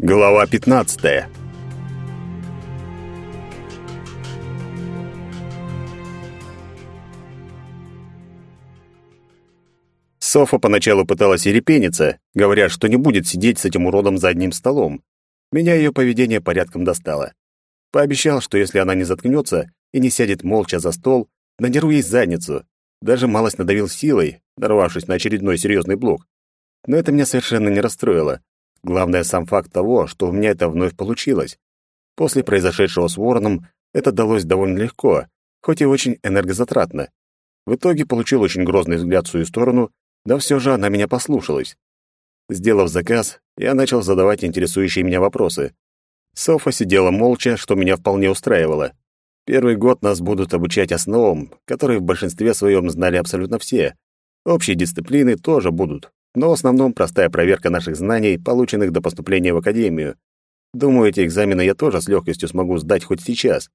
Глава 15. Софа поначалу пыталась ерепениться, говоря, что не будет сидеть с этим уродом за одним столом. Меня ее поведение порядком достало. Пообещал, что если она не заткнется и не сядет молча за стол, надеру ей задницу. Даже малость надавил силой, нарвавшись на очередной серьезный блок. Но это меня совершенно не расстроило. Главное сам факт того, что у меня это вновь получилось. После произошедшего с Вороном это далось довольно легко, хоть и очень энергозатратно. В итоге получил очень грозный взгляд в свою сторону, да все же она меня послушалась. Сделав заказ, я начал задавать интересующие меня вопросы. Софа сидела молча, что меня вполне устраивало. Первый год нас будут обучать основам, которые в большинстве своем знали абсолютно все. Общие дисциплины тоже будут, но в основном простая проверка наших знаний, полученных до поступления в академию. Думаю, эти экзамены я тоже с легкостью смогу сдать хоть сейчас.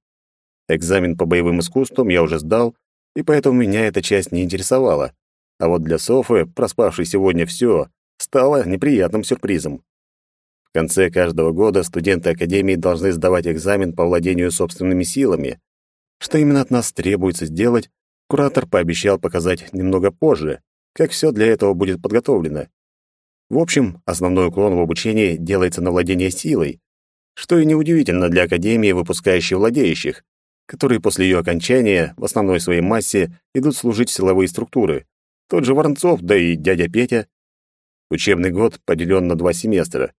Экзамен по боевым искусствам я уже сдал, и поэтому меня эта часть не интересовала. А вот для Софы, проспавшей сегодня все, стало неприятным сюрпризом. В конце каждого года студенты академии должны сдавать экзамен по владению собственными силами. Что именно от нас требуется сделать, куратор пообещал показать немного позже, как все для этого будет подготовлено. В общем, основной уклон в обучении делается на владение силой, что и неудивительно для Академии, выпускающей владеющих, которые после ее окончания в основной своей массе идут служить силовые структуры. Тот же Воронцов, да и дядя Петя. Учебный год поделен на два семестра.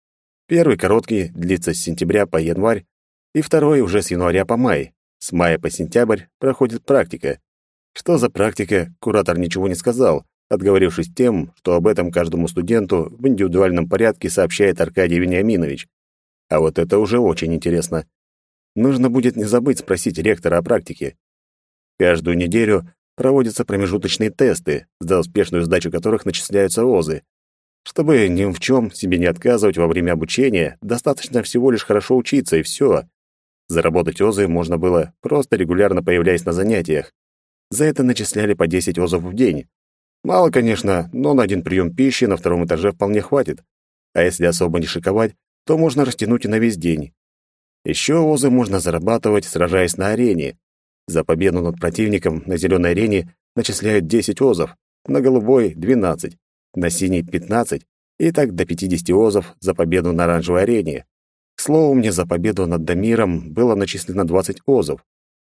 Первый короткий, длится с сентября по январь, и второй уже с января по май. С мая по сентябрь проходит практика. Что за практика, куратор ничего не сказал, отговорившись тем, что об этом каждому студенту в индивидуальном порядке сообщает Аркадий Вениаминович. А вот это уже очень интересно. Нужно будет не забыть спросить ректора о практике. Каждую неделю проводятся промежуточные тесты, за успешную сдачу которых начисляются ОЗы. Чтобы ни в чем себе не отказывать во время обучения, достаточно всего лишь хорошо учиться, и все. Заработать ОЗы можно было, просто регулярно появляясь на занятиях. За это начисляли по 10 ОЗов в день, Мало, конечно, но на один прием пищи на втором этаже вполне хватит. А если особо не шиковать, то можно растянуть и на весь день. Еще озы можно зарабатывать, сражаясь на арене. За победу над противником на зеленой арене начисляют 10 озов, на голубой — 12, на синий — 15, и так до 50 озов за победу на оранжевой арене. К слову, мне за победу над Дамиром было начислено 20 озов.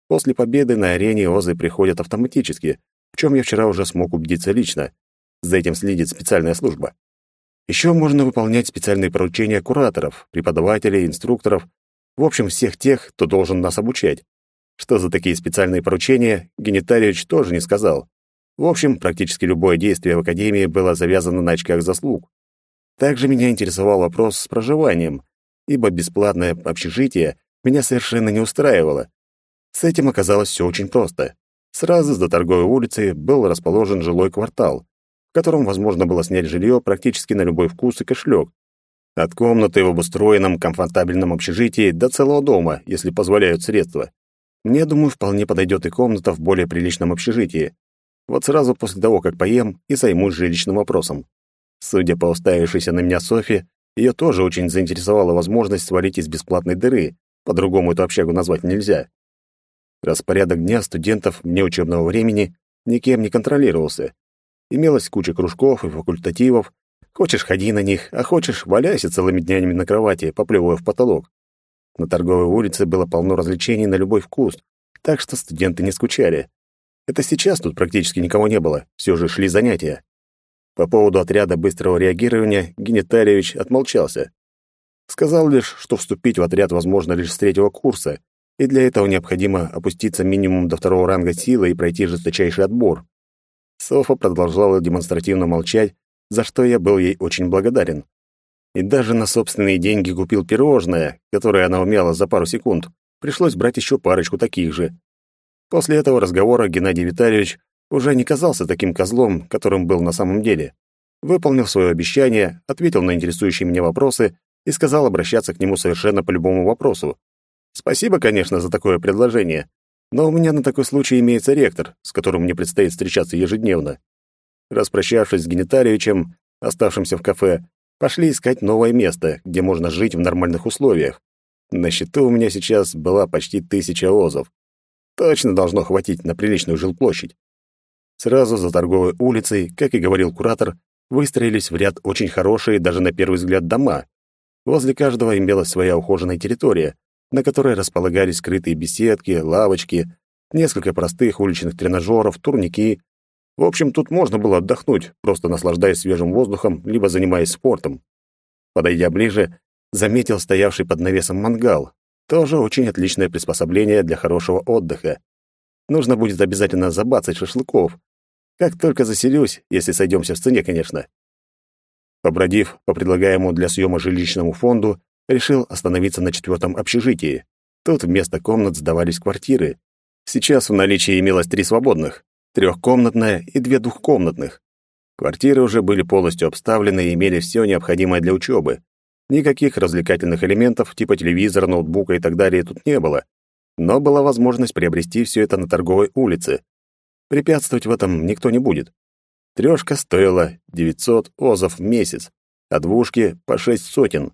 После победы на арене озы приходят автоматически, в чем я вчера уже смог убедиться лично. За этим следит специальная служба. Еще можно выполнять специальные поручения кураторов, преподавателей, инструкторов, в общем, всех тех, кто должен нас обучать. Что за такие специальные поручения, Генитарьевич тоже не сказал. В общем, практически любое действие в академии было завязано на очках заслуг. Также меня интересовал вопрос с проживанием, ибо бесплатное общежитие меня совершенно не устраивало. С этим оказалось все очень просто. Сразу за торговой улицей был расположен жилой квартал, в котором возможно было снять жилье практически на любой вкус и кошелек. От комнаты в обустроенном комфортабельном общежитии до целого дома, если позволяют средства. Мне, думаю, вполне подойдет и комната в более приличном общежитии. Вот сразу после того, как поем, и займусь жилищным вопросом. Судя по уставившейся на меня Софи, ее тоже очень заинтересовала возможность свалить из бесплатной дыры. По-другому эту общагу назвать нельзя. Распорядок дня студентов вне учебного времени никем не контролировался. Имелась куча кружков и факультативов. Хочешь, ходи на них, а хочешь, валяйся целыми днями на кровати, поплевывая в потолок. На торговой улице было полно развлечений на любой вкус, так что студенты не скучали. Это сейчас тут практически никого не было, все же шли занятия. По поводу отряда быстрого реагирования Генитальевич отмолчался. Сказал лишь, что вступить в отряд возможно лишь с третьего курса, и для этого необходимо опуститься минимум до второго ранга силы и пройти жесточайший отбор. Софа продолжала демонстративно молчать, за что я был ей очень благодарен. И даже на собственные деньги купил пирожное, которое она умела за пару секунд. Пришлось брать еще парочку таких же. После этого разговора Геннадий Витальевич уже не казался таким козлом, которым был на самом деле. Выполнил свое обещание, ответил на интересующие меня вопросы и сказал обращаться к нему совершенно по любому вопросу. Спасибо, конечно, за такое предложение, но у меня на такой случай имеется ректор, с которым мне предстоит встречаться ежедневно. Распрощавшись с Генитарьевичем, оставшимся в кафе, Пошли искать новое место, где можно жить в нормальных условиях. На счету у меня сейчас была почти тысяча озов. Точно должно хватить на приличную жилплощадь. Сразу за торговой улицей, как и говорил куратор, выстроились в ряд очень хорошие, даже на первый взгляд, дома. Возле каждого имелась своя ухоженная территория, на которой располагались скрытые беседки, лавочки, несколько простых уличных тренажеров, турники. В общем, тут можно было отдохнуть, просто наслаждаясь свежим воздухом, либо занимаясь спортом. Подойдя ближе, заметил стоявший под навесом мангал. Тоже очень отличное приспособление для хорошего отдыха. Нужно будет обязательно забацать шашлыков. Как только заселюсь, если сойдемся в цене, конечно. Побродив по предлагаемому для съема жилищному фонду, решил остановиться на четвертом общежитии. Тут вместо комнат сдавались квартиры. Сейчас в наличии имелось три свободных, трехкомнатная и две двухкомнатных. Квартиры уже были полностью обставлены и имели все необходимое для учебы. Никаких развлекательных элементов, типа телевизора, ноутбука и так далее, тут не было. Но была возможность приобрести все это на торговой улице. Препятствовать в этом никто не будет. Трёшка стоила 900 озов в месяц, а двушки — по шесть сотен.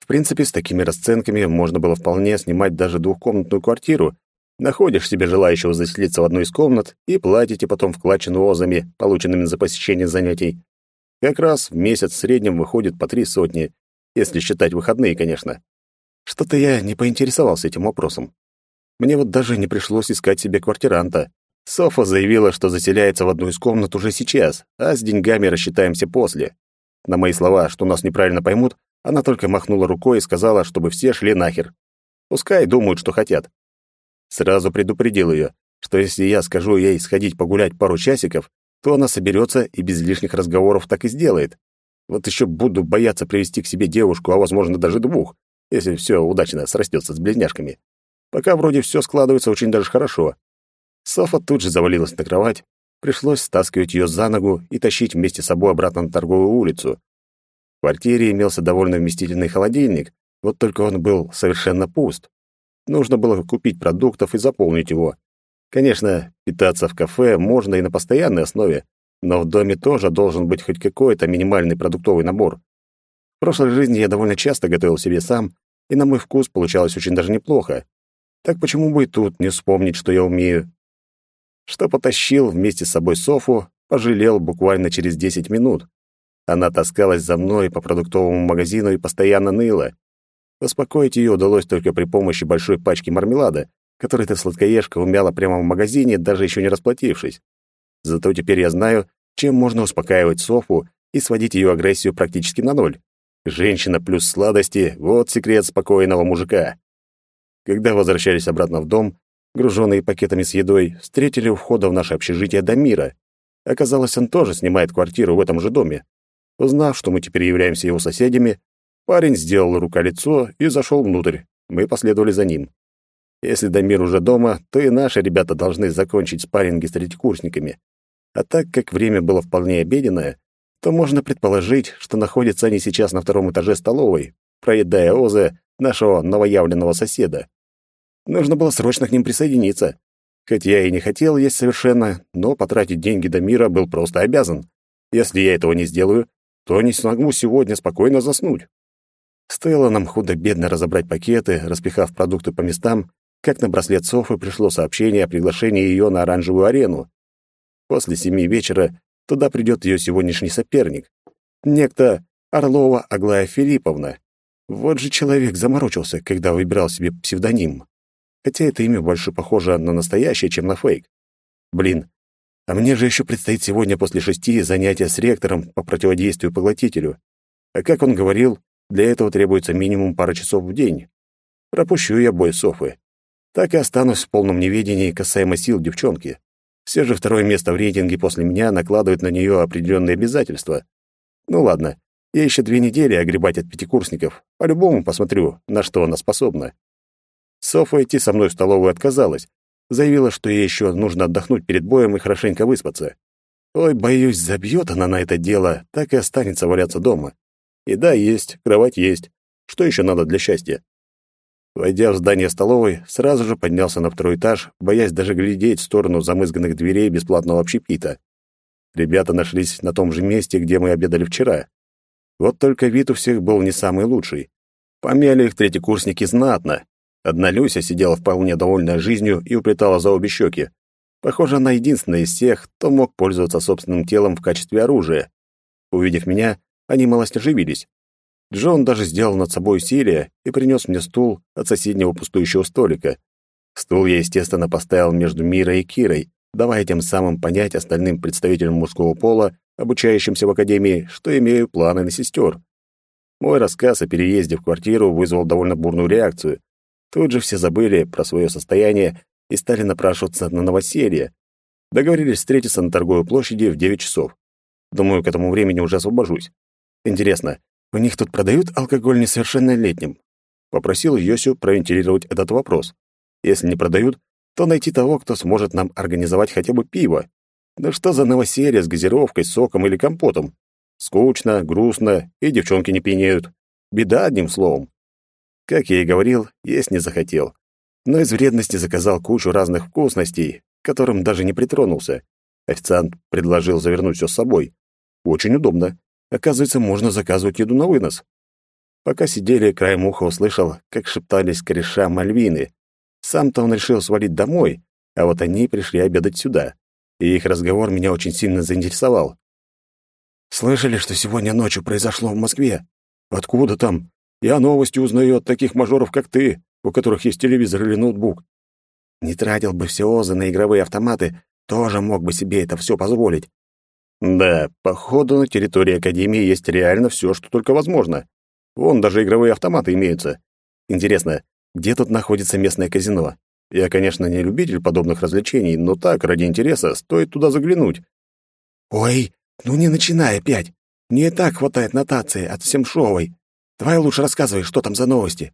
В принципе, с такими расценками можно было вполне снимать даже двухкомнатную квартиру. Находишь себе желающего заселиться в одну из комнат и платите потом вкладчину озами, полученными за посещение занятий. Как раз в месяц в среднем выходит по три сотни, если считать выходные, конечно. Что-то я не поинтересовался этим вопросом. Мне вот даже не пришлось искать себе квартиранта. Софа заявила, что заселяется в одну из комнат уже сейчас, а с деньгами рассчитаемся после. На мои слова, что нас неправильно поймут, она только махнула рукой и сказала, чтобы все шли нахер. Пускай думают, что хотят. Сразу предупредил ее, что если я скажу ей сходить погулять пару часиков, то она соберется и без лишних разговоров так и сделает. Вот еще буду бояться привести к себе девушку, а, возможно, даже двух, если все удачно срастется с близняшками. Пока вроде все складывается очень даже хорошо. Софа тут же завалилась на кровать. Пришлось стаскивать ее за ногу и тащить вместе с собой обратно на торговую улицу. В квартире имелся довольно вместительный холодильник, вот только он был совершенно пуст. Нужно было купить продуктов и заполнить его. Конечно, питаться в кафе можно и на постоянной основе, но в доме тоже должен быть хоть какой-то минимальный продуктовый набор. В прошлой жизни я довольно часто готовил себе сам, и на мой вкус получалось очень даже неплохо. Так почему бы и тут не вспомнить, что я умею? Что потащил вместе с собой Софу, пожалел буквально через 10 минут. Она таскалась за мной по продуктовому магазину и постоянно ныла. Успокоить ее удалось только при помощи большой пачки мармелада, который эта сладкоежка умяла прямо в магазине, даже еще не расплатившись. Зато теперь я знаю, чем можно успокаивать Софу и сводить ее агрессию практически на ноль. Женщина плюс сладости — вот секрет спокойного мужика. Когда возвращались обратно в дом, груженные пакетами с едой, встретили у входа в наше общежитие Дамира. Оказалось, он тоже снимает квартиру в этом же доме. Узнав, что мы теперь являемся его соседями, парень сделал рука-лицо и зашел внутрь. Мы последовали за ним. Если Дамир уже дома, то и наши ребята должны закончить спарринги с третьекурсниками. А так как время было вполне обеденное, то можно предположить, что находятся они сейчас на втором этаже столовой, проедая озы нашего новоявленного соседа. Нужно было срочно к ним присоединиться. Хоть я и не хотел есть совершенно, но потратить деньги до мира был просто обязан. Если я этого не сделаю, то не смогу сегодня спокойно заснуть. Стоило нам худо-бедно разобрать пакеты, распихав продукты по местам, как на браслет Софы пришло сообщение о приглашении ее на оранжевую арену. После семи вечера туда придет ее сегодняшний соперник. Некто Орлова Аглая Филипповна. Вот же человек заморочился, когда выбирал себе псевдоним. Хотя это имя больше похоже на настоящее, чем на фейк. Блин, а мне же еще предстоит сегодня после шести занятия с ректором по противодействию поглотителю. А как он говорил, для этого требуется минимум пара часов в день. Пропущу я бой Софы. Так и останусь в полном неведении касаемо сил девчонки. Все же второе место в рейтинге после меня накладывает на нее определенные обязательства. Ну ладно, я еще две недели огребать от пятикурсников. По-любому посмотрю, на что она способна. Софа идти со мной в столовую отказалась. Заявила, что ей еще нужно отдохнуть перед боем и хорошенько выспаться. Ой, боюсь, забьет она на это дело, так и останется валяться дома. Еда есть, кровать есть. Что еще надо для счастья? Войдя в здание столовой, сразу же поднялся на второй этаж, боясь даже глядеть в сторону замызганных дверей бесплатного общепита. Ребята нашлись на том же месте, где мы обедали вчера. Вот только вид у всех был не самый лучший. Помяли их третьекурсники знатно. Одна Люся сидела вполне довольная жизнью и уплетала за обе щеки. Похоже, она единственная из всех, кто мог пользоваться собственным телом в качестве оружия. Увидев меня, они малость оживились. Джон даже сделал над собой усилие и принес мне стул от соседнего пустующего столика. Стул я, естественно, поставил между Мирой и Кирой, давая тем самым понять остальным представителям мужского пола, обучающимся в академии, что имею планы на сестер. Мой рассказ о переезде в квартиру вызвал довольно бурную реакцию. Тут же все забыли про свое состояние и стали напрашиваться на новоселье. Договорились встретиться на торговой площади в 9 часов. Думаю, к этому времени уже освобожусь. Интересно, у них тут продают алкоголь несовершеннолетним? Попросил Йосю провентилировать этот вопрос. Если не продают, то найти того, кто сможет нам организовать хотя бы пиво. Да что за новоселье с газировкой, соком или компотом? Скучно, грустно, и девчонки не пьянеют. Беда, одним словом. Как я и говорил, есть не захотел. Но из вредности заказал кучу разных вкусностей, к которым даже не притронулся. Официант предложил завернуть все с собой. Очень удобно. Оказывается, можно заказывать еду на вынос. Пока сидели, краем уха услышал, как шептались кореша Мальвины. Сам-то он решил свалить домой, а вот они пришли обедать сюда. И их разговор меня очень сильно заинтересовал. «Слышали, что сегодня ночью произошло в Москве? Откуда там? Я новости узнаю от таких мажоров, как ты, у которых есть телевизор или ноутбук. Не тратил бы все озы на игровые автоматы, тоже мог бы себе это все позволить. Да, походу на территории Академии есть реально все, что только возможно. Вон даже игровые автоматы имеются. Интересно, где тут находится местное казино. Я, конечно, не любитель подобных развлечений, но так, ради интереса, стоит туда заглянуть. Ой, ну не начинай опять. Мне и так хватает нотации от Всемшовой. Давай лучше рассказывай, что там за новости.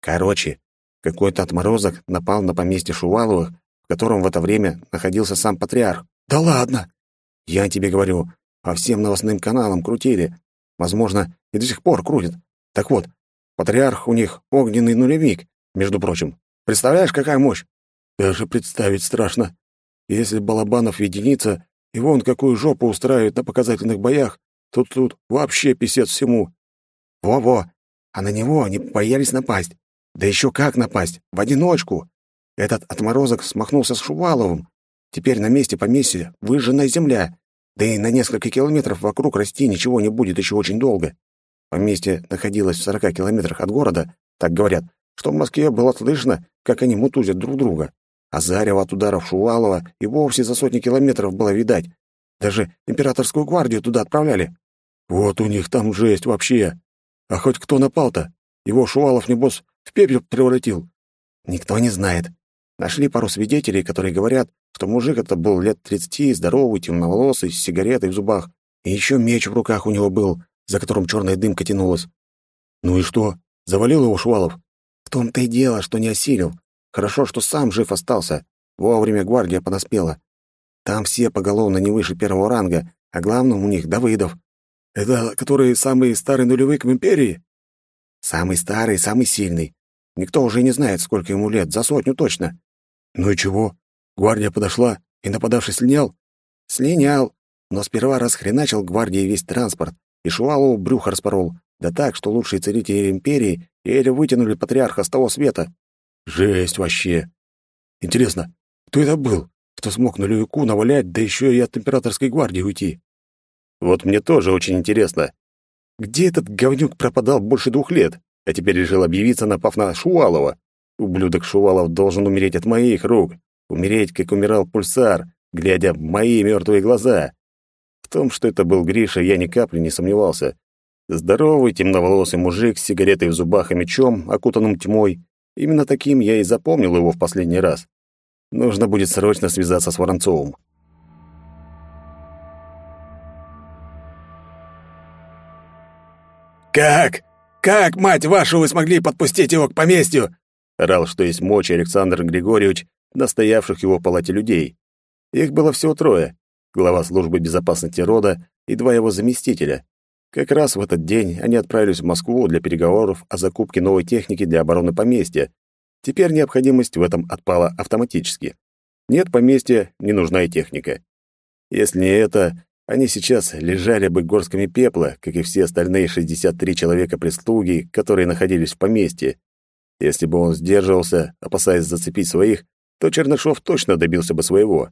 Короче, какой-то отморозок напал на поместье Шуваловых, в котором в это время находился сам патриарх. Да ладно! Я тебе говорю, по всем новостным каналам крутили. Возможно, и до сих пор крутят. Так вот, патриарх у них огненный нулевик, между прочим. Представляешь, какая мощь? Даже представить страшно. Если Балабанов единица, и вон какую жопу устраивает на показательных боях, то тут вообще писец всему. Во-во, а на него они боялись напасть. Да еще как напасть, в одиночку. Этот отморозок смахнулся с Шуваловым. Теперь на месте поместья выжженная земля, да и на несколько километров вокруг расти ничего не будет еще очень долго. Поместье находилось в сорока километрах от города, так говорят, что в Москве было слышно, как они мутузят друг друга. А зарево от ударов Шувалова и вовсе за сотни километров было видать. Даже императорскую гвардию туда отправляли. Вот у них там жесть вообще. А хоть кто напал-то? Его Шувалов, небось, в пепел превратил. Никто не знает. Нашли пару свидетелей, которые говорят, что мужик это был лет тридцати, здоровый, темноволосый, с сигаретой в зубах. И еще меч в руках у него был, за которым черная дымка тянулась. Ну и что? Завалил его Шувалов? том-то и дело, что не осилил. Хорошо, что сам жив остался. Вовремя гвардия подоспела. Там все поголовно не выше первого ранга, а главным у них Давыдов. Это который самый старый нулевик в империи? Самый старый, самый сильный. Никто уже не знает, сколько ему лет, за сотню точно. Ну и чего? Гвардия подошла, и нападавший слинял? Слинял, но сперва расхреначил гвардии весь транспорт, и Шувалову брюхо распорол, да так, что лучшие целители империи еле вытянули патриарха с того света. Жесть вообще. Интересно, кто это был, кто смог на Люику навалять, да еще и от императорской гвардии уйти? Вот мне тоже очень интересно. Где этот говнюк пропадал больше двух лет, а теперь решил объявиться, напав на Шувалова? Ублюдок Шувалов должен умереть от моих рук, умереть, как умирал Пульсар, глядя в мои мертвые глаза. В том, что это был Гриша, я ни капли не сомневался. Здоровый, темноволосый мужик с сигаретой в зубах и мечом, окутанным тьмой. Именно таким я и запомнил его в последний раз. Нужно будет срочно связаться с Воронцовым. «Как? Как, мать вашу, вы смогли подпустить его к поместью?» орал, что есть мочь Александр Григорьевич, настоявших его палате людей. Их было всего трое. Глава службы безопасности рода и два его заместителя. Как раз в этот день они отправились в Москву для переговоров о закупке новой техники для обороны поместья. Теперь необходимость в этом отпала автоматически. Нет поместья, не нужна и техника. Если не это, они сейчас лежали бы горсками пепла, как и все остальные 63 человека прислуги, которые находились в поместье. Если бы он сдерживался, опасаясь зацепить своих, то Чернышов точно добился бы своего.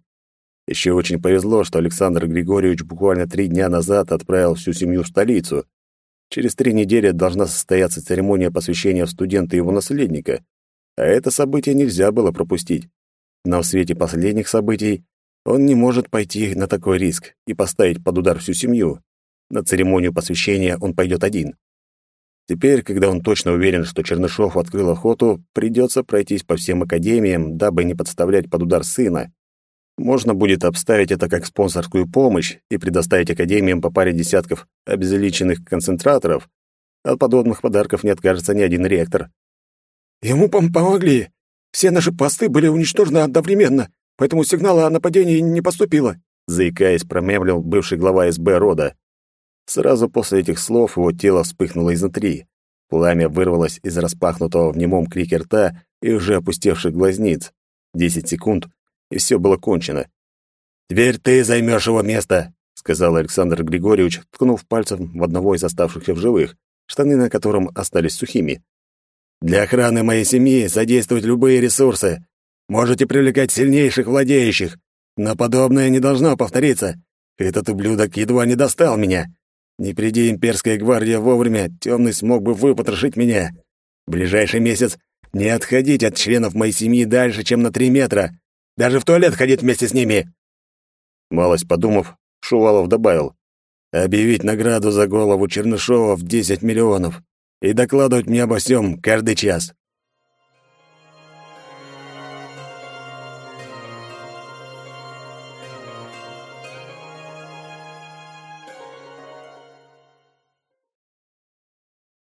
Еще очень повезло, что Александр Григорьевич буквально три дня назад отправил всю семью в столицу. Через три недели должна состояться церемония посвящения в студента его наследника, а это событие нельзя было пропустить. Но в свете последних событий он не может пойти на такой риск и поставить под удар всю семью. На церемонию посвящения он пойдет один. Теперь, когда он точно уверен, что Чернышов открыл охоту, придется пройтись по всем академиям, дабы не подставлять под удар сына. Можно будет обставить это как спонсорскую помощь и предоставить академиям по паре десятков обезличенных концентраторов. От подобных подарков не откажется ни один ректор. «Ему пом помогли. Все наши посты были уничтожены одновременно поэтому сигнала о нападении не поступило», заикаясь, промямлил бывший глава СБ рода. Сразу после этих слов его тело вспыхнуло изнутри. Пламя вырвалось из распахнутого в немом крике рта и уже опустевших глазниц. Десять секунд, и все было кончено. «Теперь ты займешь его место», — сказал Александр Григорьевич, ткнув пальцем в одного из оставшихся в живых, штаны на котором остались сухими. «Для охраны моей семьи задействовать любые ресурсы. Можете привлекать сильнейших владеющих, но подобное не должно повториться. Этот ублюдок едва не достал меня. Не приди имперская гвардия вовремя, темный смог бы выпотрошить меня. Ближайший месяц не отходить от членов моей семьи дальше, чем на три метра. Даже в туалет ходить вместе с ними. Малость подумав, Шувалов добавил. Объявить награду за голову Чернышова в 10 миллионов и докладывать мне обо всем каждый час.